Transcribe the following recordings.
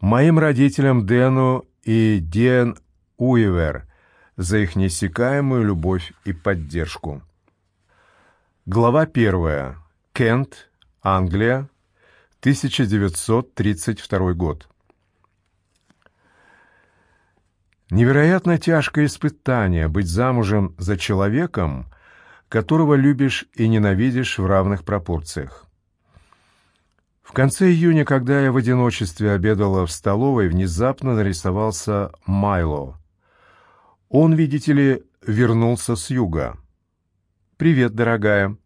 моим родителям Дэну и Диэн Уивер за их неиссякаемую любовь и поддержку. Глава первая. Кент, Англия, 1932 год. Невероятно тяжкое испытание быть замужем за человеком, которого любишь и ненавидишь в равных пропорциях. В конце июня, когда я в одиночестве обедала в столовой, внезапно нарисовался Майло. Он, видите ли, вернулся с юга. «Привет, дорогая!»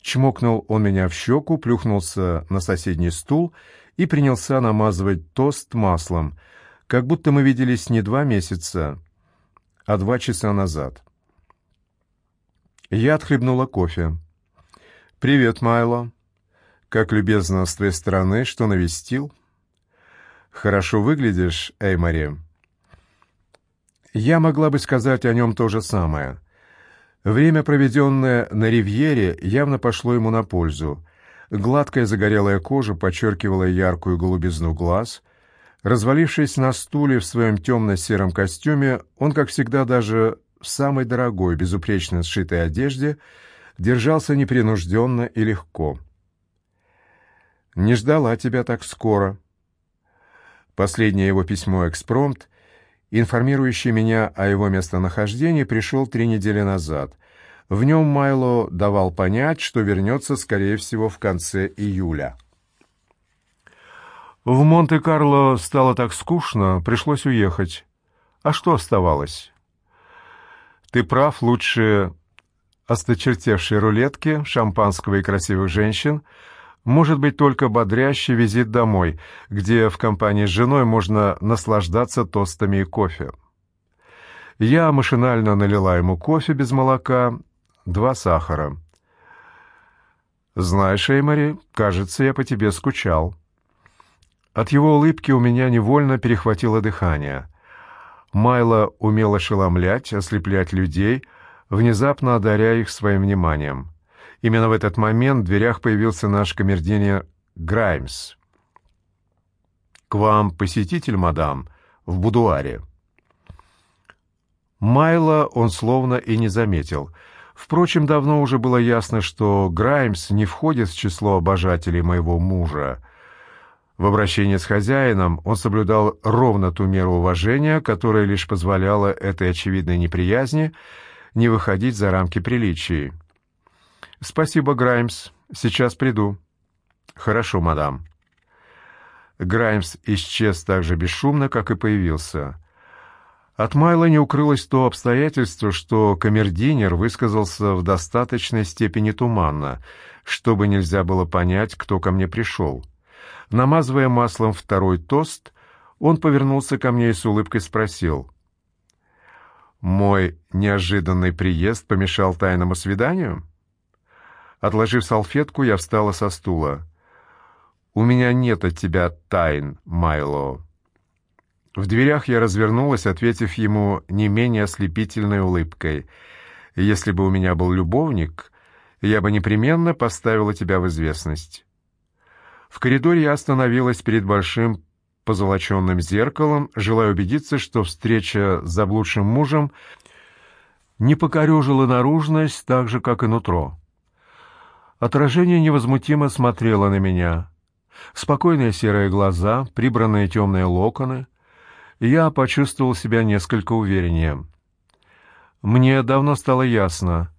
Чмокнул он меня в щеку, плюхнулся на соседний стул и принялся намазывать тост маслом, как будто мы виделись не два месяца, а два часа назад. Я отхлебнула кофе. «Привет, Майло!» Как любезно с твоей стороны, что навестил. Хорошо выглядишь, Эймори. Я могла бы сказать о нем то же самое. Время, проведенное на ривьере, явно пошло ему на пользу. Гладкая загорелая кожа подчеркивала яркую голубизну глаз. Развалившись на стуле в своем темно-сером костюме, он, как всегда, даже в самой дорогой, безупречно сшитой одежде, держался непринужденно и легко. Не ждала тебя так скоро. Последнее его письмо экспромт, информирующий меня о его местонахождении, пришел три недели назад. В нем Майло давал понять, что вернется, скорее всего, в конце июля. В Монте-Карло стало так скучно, пришлось уехать. А что оставалось? Ты прав, лучше осточертевшей рулетки, шампанского и красивых женщин — может быть только бодрящий визит домой, где в компании с женой можно наслаждаться тостами и кофе. Я машинально налила ему кофе без молока, два сахара. «Знаешь, Эймори, кажется, я по тебе скучал». От его улыбки у меня невольно перехватило дыхание. Майло умел ошеломлять, ослеплять людей, внезапно одаряя их своим вниманием. Именно в этот момент в дверях появился наш камердинер Граймс. «К вам посетитель, мадам, в будуаре». Майла он словно и не заметил. Впрочем, давно уже было ясно, что Граймс не входит в число обожателей моего мужа. В обращении с хозяином он соблюдал ровно ту меру уважения, которая лишь позволяла этой очевидной неприязни не выходить за рамки приличий. «Спасибо, Граймс. Сейчас приду». «Хорошо, мадам». Граймс исчез так же бесшумно, как и появился. От Майла не укрылось то обстоятельство, что камердинер высказался в достаточной степени туманно, чтобы нельзя было понять, кто ко мне пришел. Намазывая маслом второй тост, он повернулся ко мне и с улыбкой спросил. «Мой неожиданный приезд помешал тайному свиданию?» Отложив салфетку, я встала со стула. «У меня нет от тебя тайн, Майло». В дверях я развернулась, ответив ему не менее ослепительной улыбкой. «Если бы у меня был любовник, я бы непременно поставила тебя в известность». В коридоре я остановилась перед большим позолоченным зеркалом, желая убедиться, что встреча с заблудшим мужем не покорежила наружность так же, как и нутро. Отражение невозмутимо смотрело на меня. Спокойные серые глаза, прибранные темные локоны. Я почувствовал себя несколько увереннее. Мне давно стало ясно.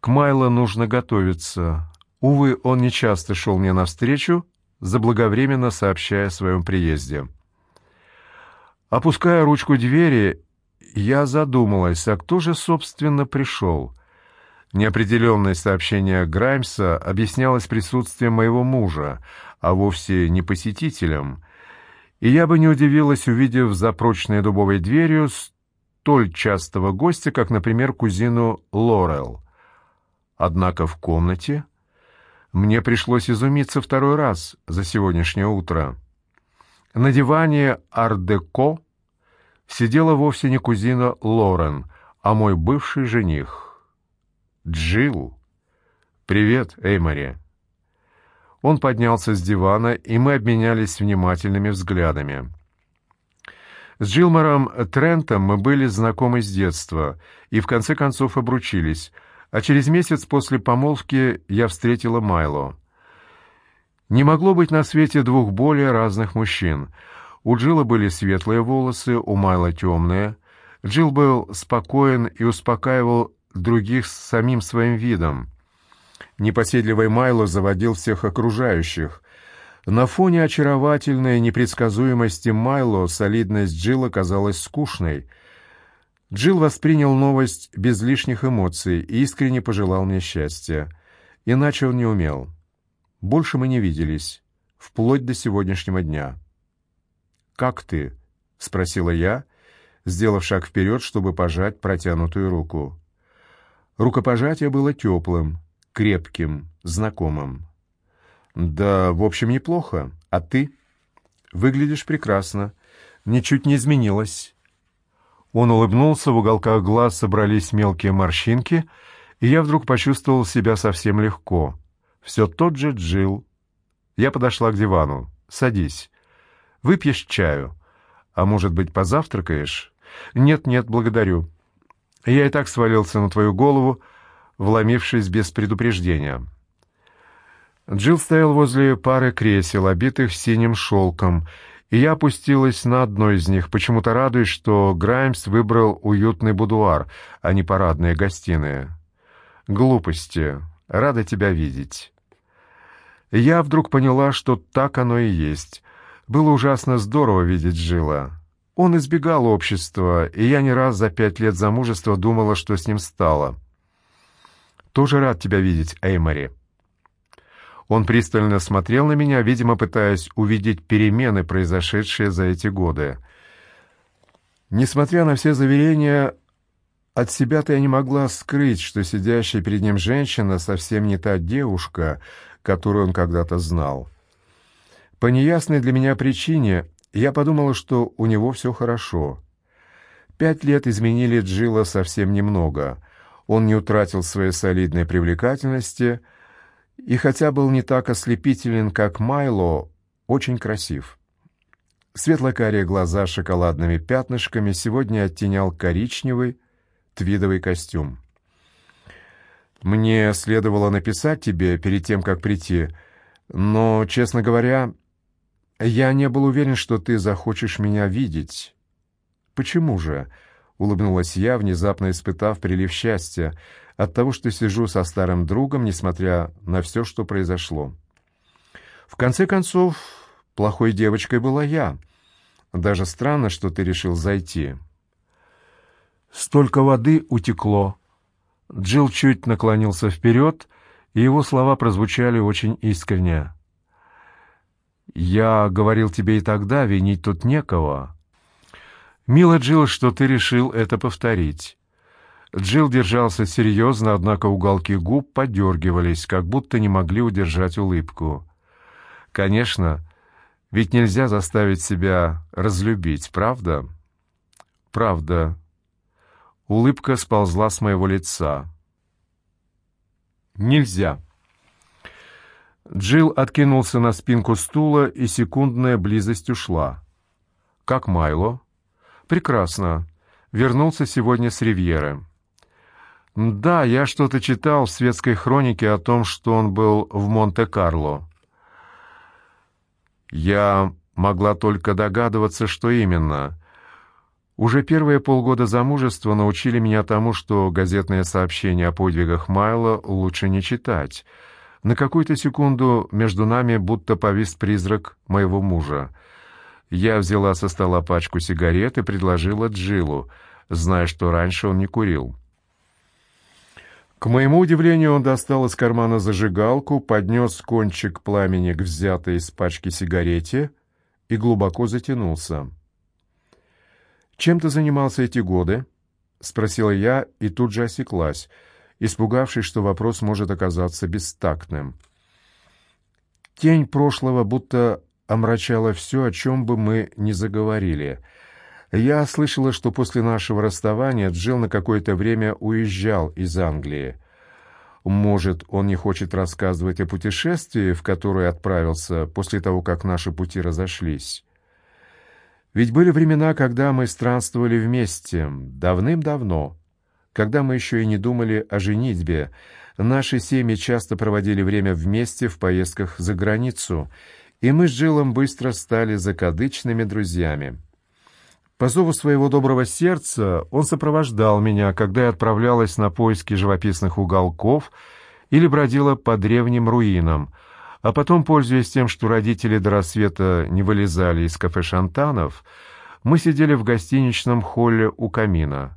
К Майло нужно готовиться. Увы, он нечасто шел мне навстречу, заблаговременно сообщая о своем приезде. Опуская ручку двери, я задумалась, а кто же, собственно, пришел — Неопределенное сообщение Граймса объяснялось присутствием моего мужа, а вовсе не посетителем, и я бы не удивилась, увидев за прочной дубовой дверью столь частого гостя, как, например, кузину Лорел. Однако в комнате мне пришлось изумиться второй раз за сегодняшнее утро. На диване ардеко сидела вовсе не кузина Лорен, а мой бывший жених. Джилл. Привет, Эймори. Он поднялся с дивана, и мы обменялись внимательными взглядами. С Джилмором Трентом мы были знакомы с детства и в конце концов обручились, а через месяц после помолвки я встретила Майло. Не могло быть на свете двух более разных мужчин. У Джилла были светлые волосы, у Майла темные. Джилл был спокоен и успокаивал других самим своим видом. Непоседливый Майло заводил всех окружающих. На фоне очаровательной непредсказуемости Майло солидность Джилла казалась скучной. Джилл воспринял новость без лишних эмоций и искренне пожелал мне счастья. Иначе он не умел. Больше мы не виделись, вплоть до сегодняшнего дня. «Как ты?» — спросила я, сделав шаг вперед, чтобы пожать протянутую руку. Рукопожатие было теплым, крепким, знакомым. «Да, в общем, неплохо. А ты?» «Выглядишь прекрасно. Ничуть не изменилась». Он улыбнулся, в уголках глаз собрались мелкие морщинки, и я вдруг почувствовал себя совсем легко. Все тот же Джил. Я подошла к дивану. «Садись. Выпьешь чаю. А может быть, позавтракаешь?» «Нет-нет, благодарю. Я и так свалился на твою голову, вломившись без предупреждения». Джилл стоял возле пары кресел, обитых синим шелком, и я опустилась на одно из них, почему-то радуясь, что Граймс выбрал уютный будуар, а не парадные гостиные. «Глупости. Рада тебя видеть». Я вдруг поняла, что так оно и есть. Было ужасно здорово видеть Джилла. Он избегал общества, и я не раз за пять лет замужества думала, что с ним стало. «Тоже рад тебя видеть, Эймори». Он пристально смотрел на меня, видимо, пытаясь увидеть перемены, произошедшие за эти годы. Несмотря на все заверения, от себя-то я не могла скрыть, что сидящая перед ним женщина совсем не та девушка, которую он когда-то знал. По неясной для меня причине я подумала, что у него все хорошо. Пять лет изменили Джилла совсем немного. Он не утратил своей солидной привлекательности и, хотя был не так ослепителен, как Майло, очень красив. Светло-карие глаза с шоколадными пятнышками сегодня оттенял коричневый твидовый костюм. «Мне следовало написать тебе перед тем, как прийти, но, честно говоря, я не был уверен, что ты захочешь меня видеть. Почему же? улыбнулась я, внезапно испытав прилив счастья от того, что сижу со старым другом, несмотря на все, что произошло. В конце концов, плохой девочкой была я. Даже странно, что ты решил зайти. Столько воды утекло. Джилл чуть наклонился вперед, и его слова прозвучали очень искренне. «Я говорил тебе и тогда, винить тут некого». «Мило, Джилл, что ты решил это повторить». Джилл держался серьезно, однако уголки губ подергивались, как будто не могли удержать улыбку. «Конечно, ведь нельзя заставить себя разлюбить, правда?» «Правда». Улыбка сползла с моего лица. «Нельзя». Джилл откинулся на спинку стула, и секундная близость ушла. «Как Майло?» «Прекрасно. Вернулся сегодня с Ривьеры». «Да, я что-то читал в светской хронике о том, что он был в Монте-Карло». «Я могла только догадываться, что именно». Уже первые полгода замужества научили меня тому, что газетные сообщения о подвигах Майла лучше не читать — на какую-то секунду между нами будто повис призрак моего мужа. Я взяла со стола пачку сигарет и предложила Джилу, зная, что раньше он не курил. К моему удивлению, он достал из кармана зажигалку, поднес кончик пламени к взятой из пачки сигарете и глубоко затянулся. «Чем ты занимался эти годы?» — спросила я и тут же осеклась — испугавшись, что вопрос может оказаться бестактным. Тень прошлого будто омрачала все, о чем бы мы ни заговорили. Я слышала, что после нашего расставания Джилл на какое-то время уезжал из Англии. Может, он не хочет рассказывать о путешествии, в которое отправился после того, как наши пути разошлись? Ведь были времена, когда мы странствовали вместе, давным-давно, когда мы еще и не думали о женитьбе. Наши семьи часто проводили время вместе в поездках за границу, и мы с Джилом быстро стали закадычными друзьями. По зову своего доброго сердца он сопровождал меня, когда я отправлялась на поиски живописных уголков или бродила по древним руинам, а потом, пользуясь тем, что родители до рассвета не вылезали из кафе «Шантанов», мы сидели в гостиничном холле у камина.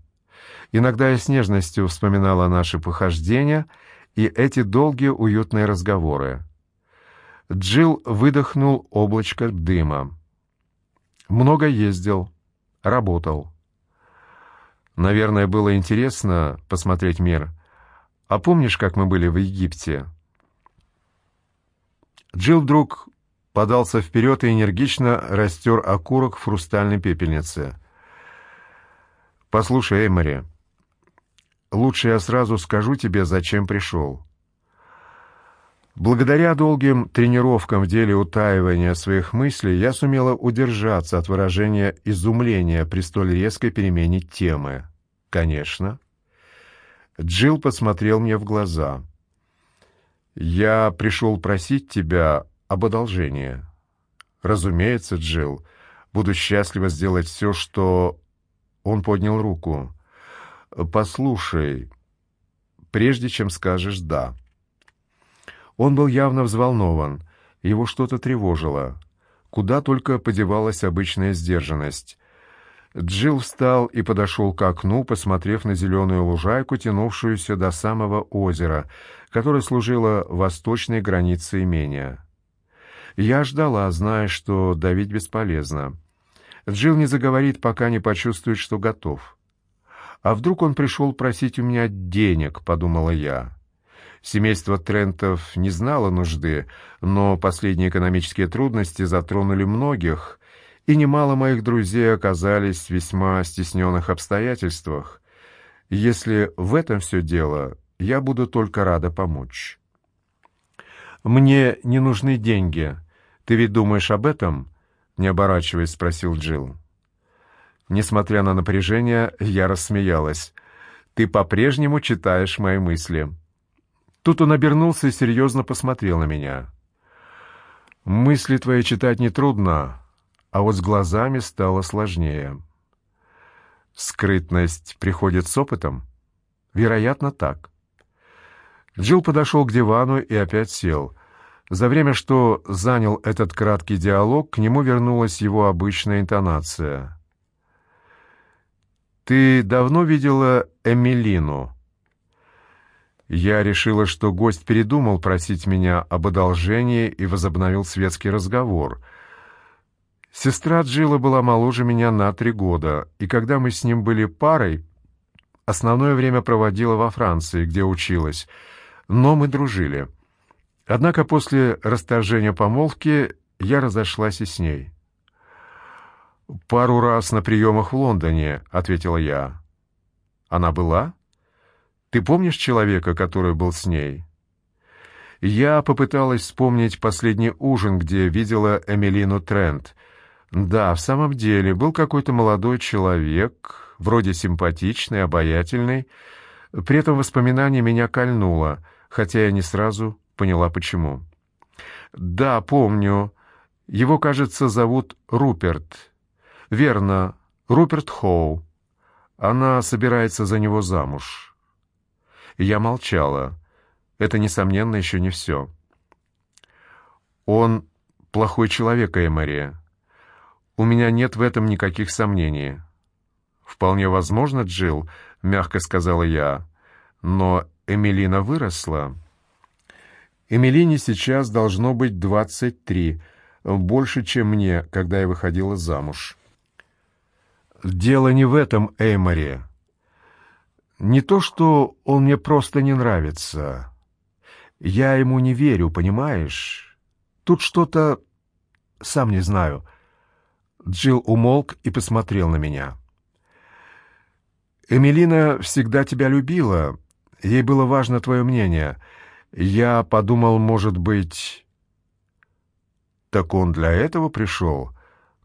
Иногда я с нежностью вспоминала наши похождения и эти долгие уютные разговоры. Джилл выдохнул облачко дыма. «Много ездил», Работал. Наверное, было интересно посмотреть мир. А помнишь, как мы были в Египте? Джилл вдруг подался вперед и энергично растер окурок в хрустальной пепельнице. «Послушай, Эмори, лучше я сразу скажу тебе, зачем пришел. Благодаря долгим тренировкам в деле утаивания своих мыслей я сумела удержаться от выражения изумления при столь резкой перемене темы. Конечно. Джилл посмотрел мне в глаза. «Я пришел просить тебя об одолжении». «Разумеется, Джилл. Буду счастлива сделать все, что...» Он поднял руку. «Послушай, прежде чем скажешь «да». Он был явно взволнован, его что-то тревожило. Куда только подевалась обычная сдержанность. Джилл встал и подошел к окну, посмотрев на зеленую лужайку, тянувшуюся до самого озера, которое служило восточной границей имения. Я ждала, зная, что давить бесполезно. Джилл не заговорит, пока не почувствует, что готов. «А вдруг он пришел просить у меня денег?» — подумала я. Семейство Трентов не знало нужды, но последние экономические трудности затронули многих, и немало моих друзей оказались в весьма стесненных обстоятельствах. Если в этом все дело, я буду только рада помочь. «Мне не нужны деньги. Ты ведь думаешь об этом?» — не оборачиваясь, спросил Джилл. Несмотря на напряжение, я рассмеялась. «Ты по-прежнему читаешь мои мысли». Тут он обернулся и серьезно посмотрел на меня. «Мысли твои читать нетрудно, а вот с глазами стало сложнее». «Скрытность приходит с опытом?» «Вероятно, так». Джилл подошел к дивану и опять сел. За время, что занял этот краткий диалог, к нему вернулась его обычная интонация. «Ты давно видела Эмилину?» Я решила, что гость передумал просить меня об одолжении и возобновил светский разговор. Сестра Джилла была моложе меня на три года, и когда мы с ним были парой, основное время проводила во Франции, где училась, но мы дружили. Однако после расторжения помолвки я разошлась и с ней. «Пару раз на приемах в Лондоне», — ответила я. «Она была?» Ты помнишь человека, который был с ней?» Я попыталась вспомнить последний ужин, где видела Эмилину Трент. Да, в самом деле, был какой-то молодой человек, вроде симпатичный, обаятельный. При этом воспоминание меня кольнуло, хотя я не сразу поняла, почему. «Да, помню. Его, кажется, зовут Руперт. Верно, Руперт Хоу. Она собирается за него замуж». Я молчала. Это, несомненно, еще не все. Он плохой человек, Эмори. У меня нет в этом никаких сомнений. Вполне возможно, Джилл, мягко сказала я. Но Эмилина выросла. Эмилине сейчас должно быть двадцать три, больше, чем мне, когда я выходила замуж. Дело не в этом, Эймори. Не то, что он мне просто не нравится. Я ему не верю, понимаешь? Тут что-то... Сам не знаю. Джилл умолк и посмотрел на меня. «Эмилина всегда тебя любила. Ей было важно твое мнение. Я подумал, может быть... Так он для этого пришел?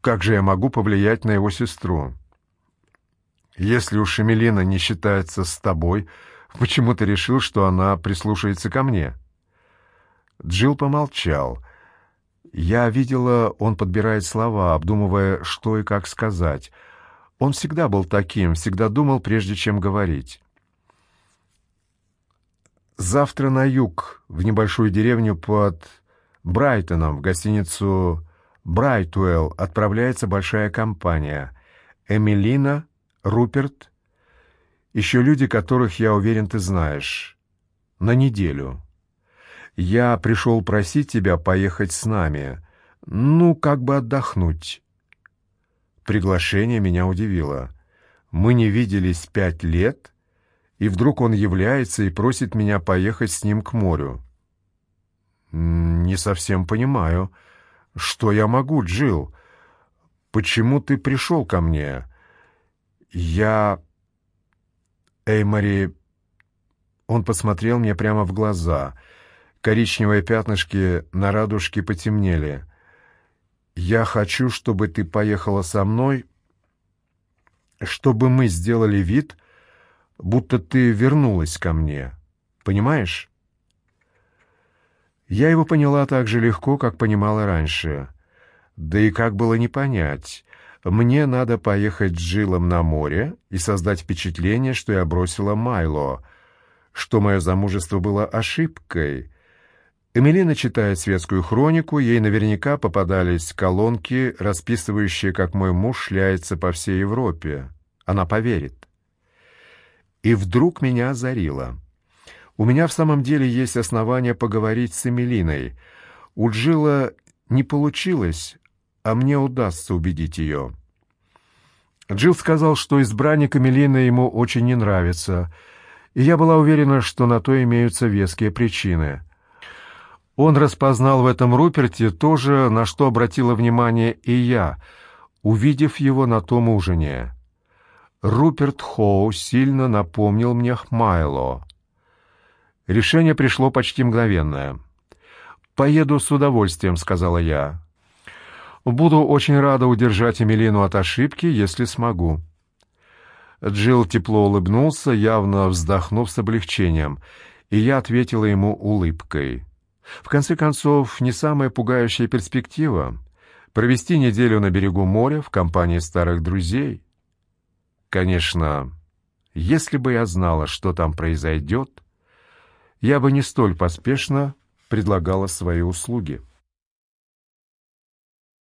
Как же я могу повлиять на его сестру? Если уж Эмилина не считается с тобой, почему ты решил, что она прислушается ко мне?» Джилл помолчал. Я видела, он подбирает слова, обдумывая, что и как сказать. Он всегда был таким, всегда думал, прежде чем говорить. Завтра на юг, в небольшую деревню под Брайтоном, в гостиницу Брайтуэлл, отправляется большая компания. Эмилина, Руперт, еще люди, которых, я уверен, ты знаешь. На неделю. Я пришел просить тебя поехать с нами. Ну, как бы отдохнуть. Приглашение меня удивило. Мы не виделись пять лет, и вдруг он является и просит меня поехать с ним к морю. Не совсем понимаю. Что я могу, Джил? Почему ты пришел ко мне? Я... Эймори... Он посмотрел мне прямо в глаза. Коричневые пятнышки на радужке потемнели. «Я хочу, чтобы ты поехала со мной, чтобы мы сделали вид, будто ты вернулась ко мне. Понимаешь?» Я его поняла так же легко, как понимала раньше. Да и как было не понять. Мне надо поехать с Джилом на море и создать впечатление, что я бросила Майло, что мое замужество было ошибкой. Эмилина читает светскую хронику, ей наверняка попадались колонки, расписывающие, как мой муж шляется по всей Европе. Она поверит. И вдруг меня озарило. У меня в самом деле есть основания поговорить с Эмилиной. У Джилла не получилось, а мне удастся убедить ее. Джилл сказал, что избранник Эмилины ему очень не нравится, и я была уверена, что на то имеются веские причины. Он распознал в этом Руперте то же, на что обратила внимание и я, увидев его на том ужине. Руперт Хоу сильно напомнил мне Хмайло. Решение пришло почти мгновенное. «Поеду с удовольствием», — сказала я. Буду очень рада удержать Эмилину от ошибки, если смогу». Джилл тепло улыбнулся, явно вздохнув с облегчением, и я ответила ему улыбкой. В конце концов, не самая пугающая перспектива — провести неделю на берегу моря в компании старых друзей. Конечно, если бы я знала, что там произойдет, я бы не столь поспешно предлагала свои услуги.